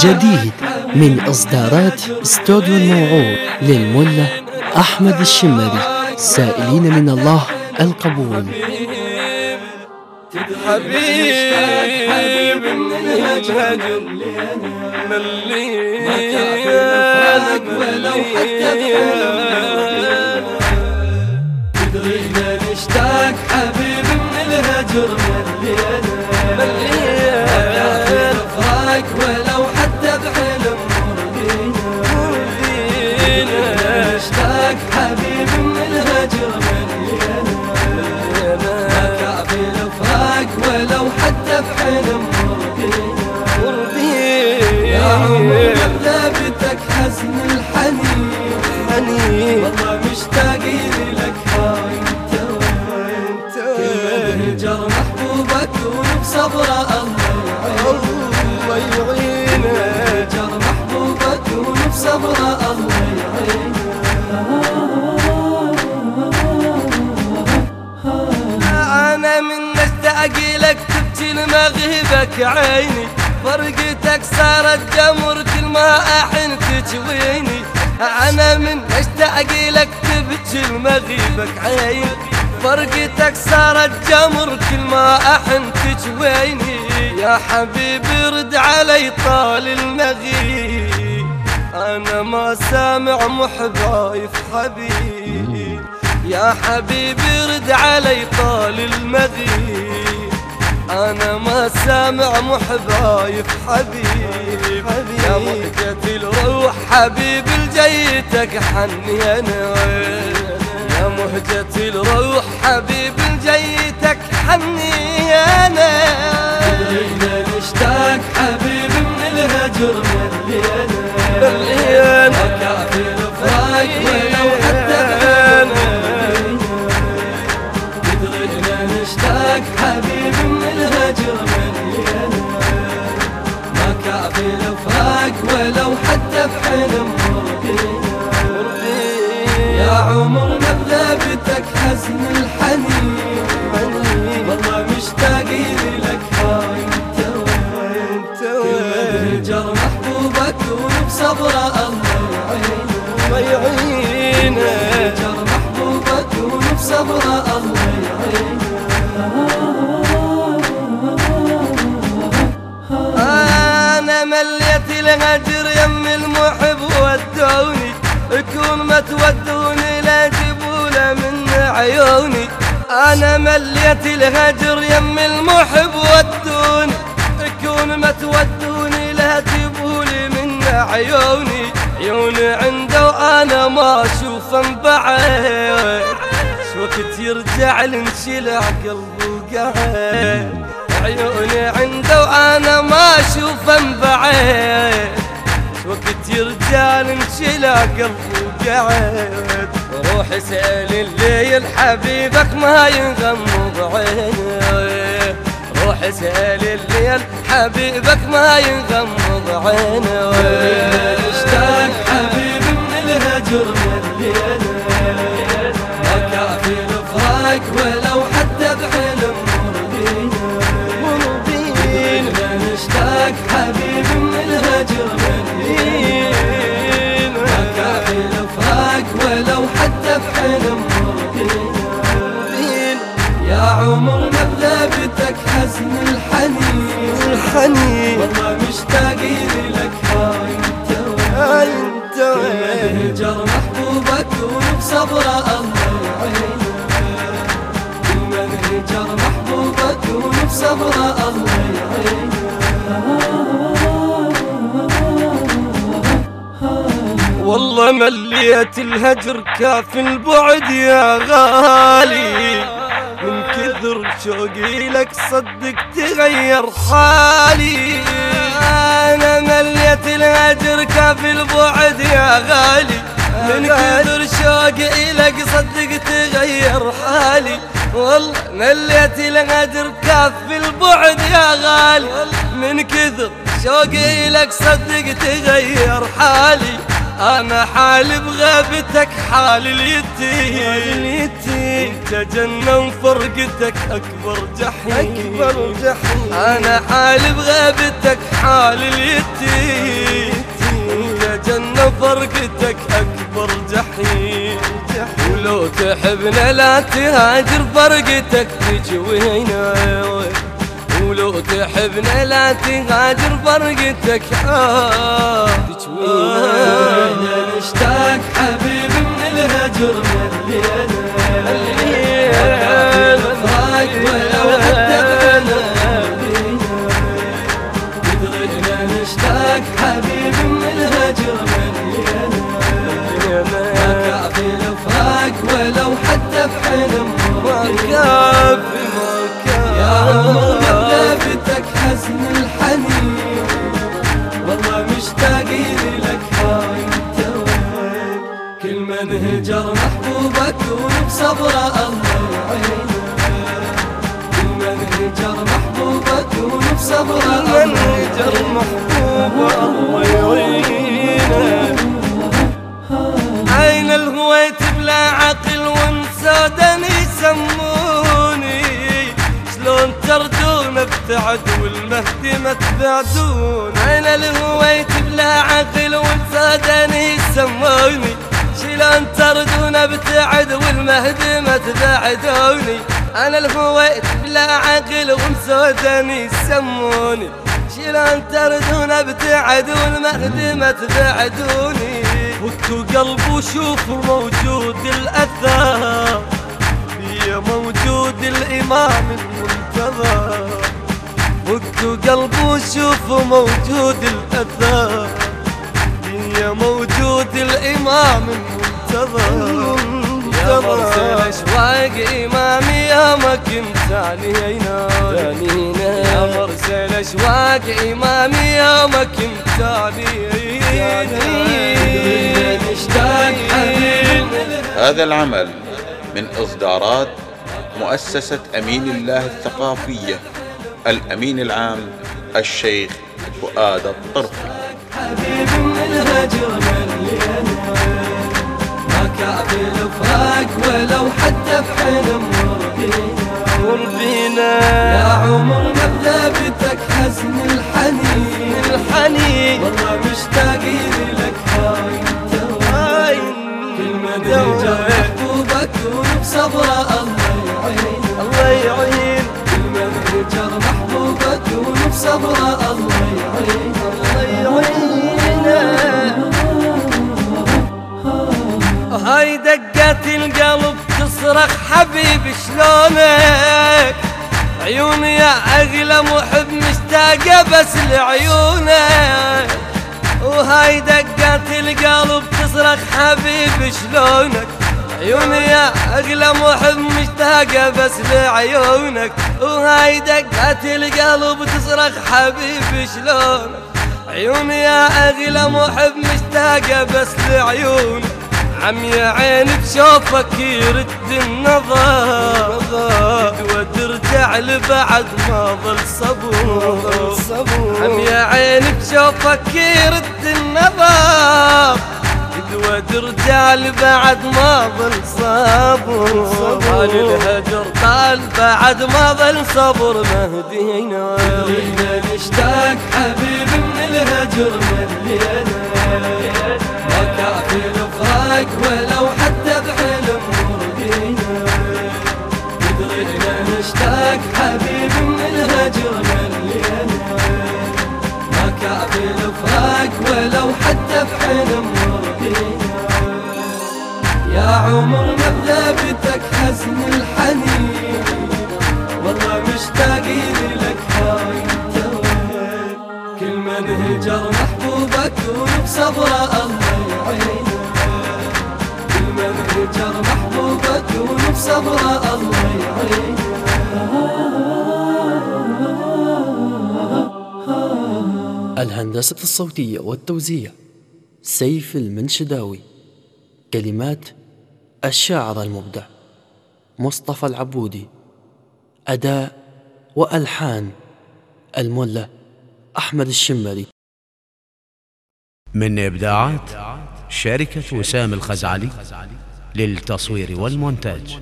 جديد من إصدارات استوديو الموعود للملة أحمد الشمري سائلين من الله القبول حبيب حبيب من الهجر ملي ولو حتى حتى تبكي لمغيبك عيني فرقتك صارت جمر كل ما أحن تجويني. أنا من أشتاق لك تبكي لمغيبك عيني فرقتك صارت جمر كل ما أحن تجويني. يا حبيبي رد علي طال المغيب أنا ما سامع محبايف حبيبي يا حبيبي رد علي طال المغيب. أنا ما سامع محبايف حبيب. يا مهجة الروح حبيب الجيتك حني أنا. يا مهجة الروح حبيب الجيتك حني بذابتك حزن الحنين. والله مشتاقين لك هاي. أنت وانت هجر محبوبك وبصبرة الله يعينه هجر محبوبك وبصبرة الله يعينه أنا مليت الهجر يم المحب ودوني كون ما تودوني عيوني. أنا مليت الهجر يم المحب ودوني. كون ما تودوني لا تجيبولي من عيوني. عيوني عنده وأنا ما أشوف بعين وقت يرجع لنشلع قلبه قاعد عيوني عنده وأنا ما أشوف بعين وقت يرجع لنشلع قلبه قاعد روح اسأل الليل حبيبك ما ينغمض عينه روح اسأل الليل حبيبك ما ينغمض عينه اشتاق حبيب من الهجر ملينا ما الحنين والله مشتاقين لك هاي أنت انت هجر محبوبك وبصبرة الله هجر محبوبك وبصبرة الله. والله مليت الهجر كاف البعد يا غالي. من كثر شوقي لك صدق تغير حالي. أنا مليت الهجر كاف البعد يا غالي. من كثر شوقي لك صدق تغير حالي. والله مليت الهجر كاف البعد يا غالي. من كثر شوقي لك صدق تغير حالي. أنا حالي بغيبتك حال اليتيم تجنن فرقتك أكبر جحيم. أكبر جحيم. أنا حالي بغيبتك حال اليتيم تجنن فرقتك أكبر جحيم. ولو تحبنا لا تهاجر فرقتك تجي وهنا ولو تحبنا لا تهاجر فرقتك. آه. تجوينا نشتاق حبيب عين الهويت بلا عقل وانسادني يسموني شلون تردون ابتعد والمهدي ما تبعدون؟ عين الهويت بلا عقل وانسادني يسموني شلون تردون ابتعد والمهدي ما تبعدوني. أنا الهويت بلا عقل ومسودني يسموني شلون تردون ابتعد والمهدي ما تبعدوني. وكو قلب وشوف موجود الاثار بي موجود الإمام المنتظر. وكو قلب وشوف موجود الاثار بي موجود الإمام المنتظر. اشواق اشواق هذا العمل من إصدارات مؤسسة أمين الله الثقافية الأمين العام الشيخ فؤاد الطرفي. من الهجر مليان ما كافي الفراق ولو حتى بحلم وربينا تصرخ حبيبي شلونك؟ عيوني يا أغلى محب مشتاقة بس لعيونك. وهاي دقات القلب تصرخ حبيبي شلونك؟ عيوني يا أغلى محب مشتاقة بس لعيونك. وهاي دقات القلب تصرخ حبيبي شلونك؟ عيوني يا أغلى محب مشتاقة بس لعيونك. عم يا عين بشوفك يرد النظر وترجع لبعد ما ظل صبور. عم يا عين بشوفك يرد النظر قدوة ترجع لبعد ما ظل صبور طال الهجر طال بعد ما ظل صبر. مهدينا. بدنا نشتاق حبيب من الهجر ملينا ما كافي الفراق ولو حتى بحلم مرضينا بدنا نشتاق حبيب من الهجر ملينا ما كافي الفراق ولو حتى بحلم مرضينا يا عمر مغلبتك حزن الحنين. والله مشتاقين لك هاي وين كل من هجر محبوبك كون بصبره الله يعينه كل من هجر محبوبك كون بصبره الله يعينه الهندسة الصوتية والتوزيع. سيف المنشداوي. كلمات الشاعر المبدع مصطفى العبودي. أداء وألحان الملا أحمد الشمري. من إبداعات شركة وسام الخزعلي للتصوير والمونتاج.